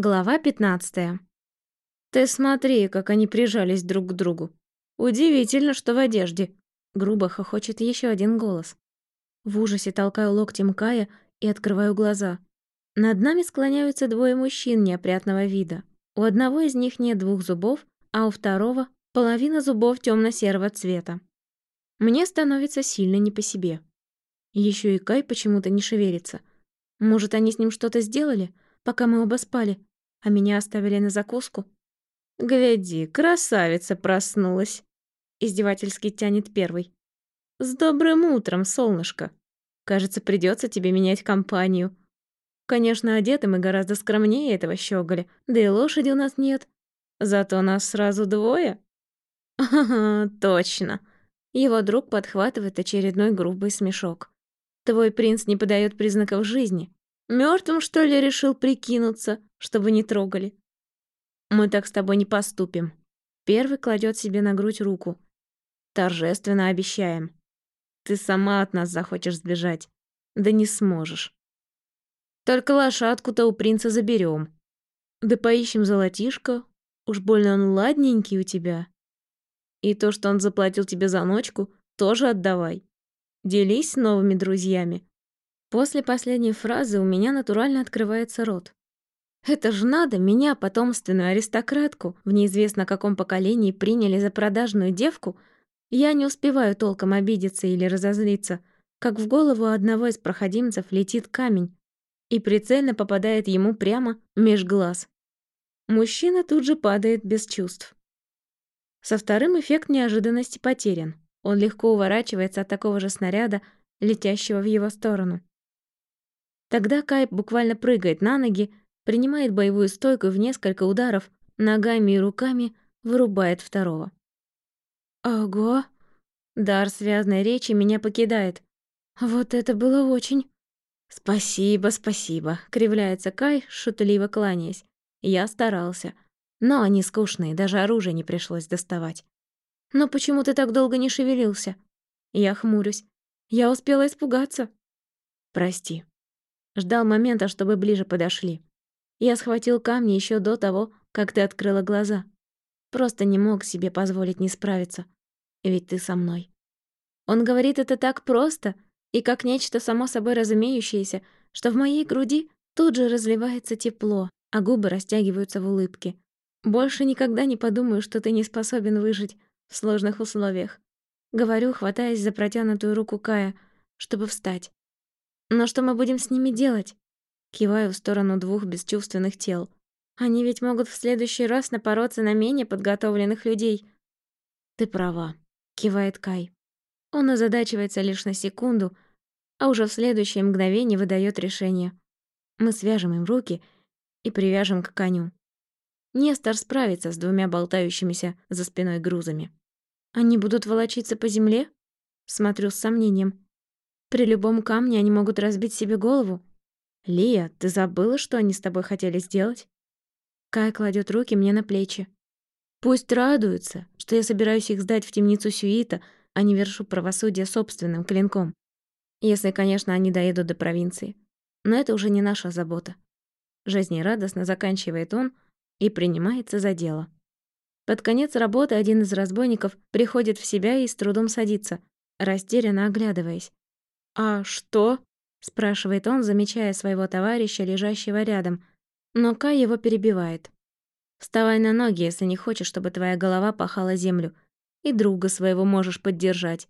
Глава 15. Ты смотри, как они прижались друг к другу. Удивительно, что в одежде. Грубо хохочет еще один голос. В ужасе толкаю локтем Кая и открываю глаза. Над нами склоняются двое мужчин неопрятного вида. У одного из них нет двух зубов, а у второго половина зубов темно-серого цвета. Мне становится сильно не по себе. Еще и Кай почему-то не шевелится. Может, они с ним что-то сделали, пока мы оба спали? А меня оставили на закуску. «Гляди, красавица проснулась!» Издевательски тянет первый. «С добрым утром, солнышко! Кажется, придется тебе менять компанию. Конечно, одеты мы гораздо скромнее этого щеголя, да и лошади у нас нет. Зато нас сразу двое». «Ага, точно!» Его друг подхватывает очередной грубый смешок. «Твой принц не подает признаков жизни. Мертвым, что ли, решил прикинуться, чтобы не трогали? Мы так с тобой не поступим. Первый кладет себе на грудь руку. Торжественно обещаем. Ты сама от нас захочешь сбежать. Да не сможешь. Только лошадку-то у принца заберем. Да поищем золотишко. Уж больно он ладненький у тебя. И то, что он заплатил тебе за ночку, тоже отдавай. Делись с новыми друзьями. После последней фразы у меня натурально открывается рот. Это ж надо, меня, потомственную аристократку, в неизвестно каком поколении приняли за продажную девку. Я не успеваю толком обидеться или разозлиться, как в голову одного из проходимцев летит камень и прицельно попадает ему прямо меж глаз. Мужчина тут же падает без чувств. Со вторым эффект неожиданности потерян. Он легко уворачивается от такого же снаряда, летящего в его сторону. Тогда Кай буквально прыгает на ноги, принимает боевую стойку в несколько ударов ногами и руками вырубает второго. Ого! Дар связной речи меня покидает. Вот это было очень... «Спасибо, спасибо», — кривляется Кай, шутливо кланяясь. Я старался. Но они скучные, даже оружие не пришлось доставать. «Но почему ты так долго не шевелился?» Я хмурюсь. Я успела испугаться. «Прости», Ждал момента, чтобы ближе подошли. Я схватил камни еще до того, как ты открыла глаза. Просто не мог себе позволить не справиться. Ведь ты со мной. Он говорит это так просто и как нечто само собой разумеющееся, что в моей груди тут же разливается тепло, а губы растягиваются в улыбке. Больше никогда не подумаю, что ты не способен выжить в сложных условиях. Говорю, хватаясь за протянутую руку Кая, чтобы встать. Но что мы будем с ними делать? Киваю в сторону двух бесчувственных тел. Они ведь могут в следующий раз напороться на менее подготовленных людей. Ты права, кивает Кай. Он озадачивается лишь на секунду, а уже в следующее мгновение выдает решение. Мы свяжем им руки и привяжем к коню. Нестор справится с двумя болтающимися за спиной грузами. Они будут волочиться по земле? Смотрю с сомнением. При любом камне они могут разбить себе голову. Лия, ты забыла, что они с тобой хотели сделать? Кай кладет руки мне на плечи. Пусть радуются, что я собираюсь их сдать в темницу Сюита, а не вершу правосудие собственным клинком. Если, конечно, они доедут до провинции. Но это уже не наша забота. Жизнерадостно заканчивает он и принимается за дело. Под конец работы один из разбойников приходит в себя и с трудом садится, растерянно оглядываясь. «А что?» — спрашивает он, замечая своего товарища, лежащего рядом. Но Кай его перебивает. «Вставай на ноги, если не хочешь, чтобы твоя голова пахала землю. И друга своего можешь поддержать,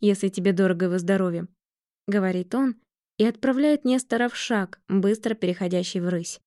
если тебе дорого его здоровье», — говорит он и отправляет Нестора в шаг, быстро переходящий в рысь.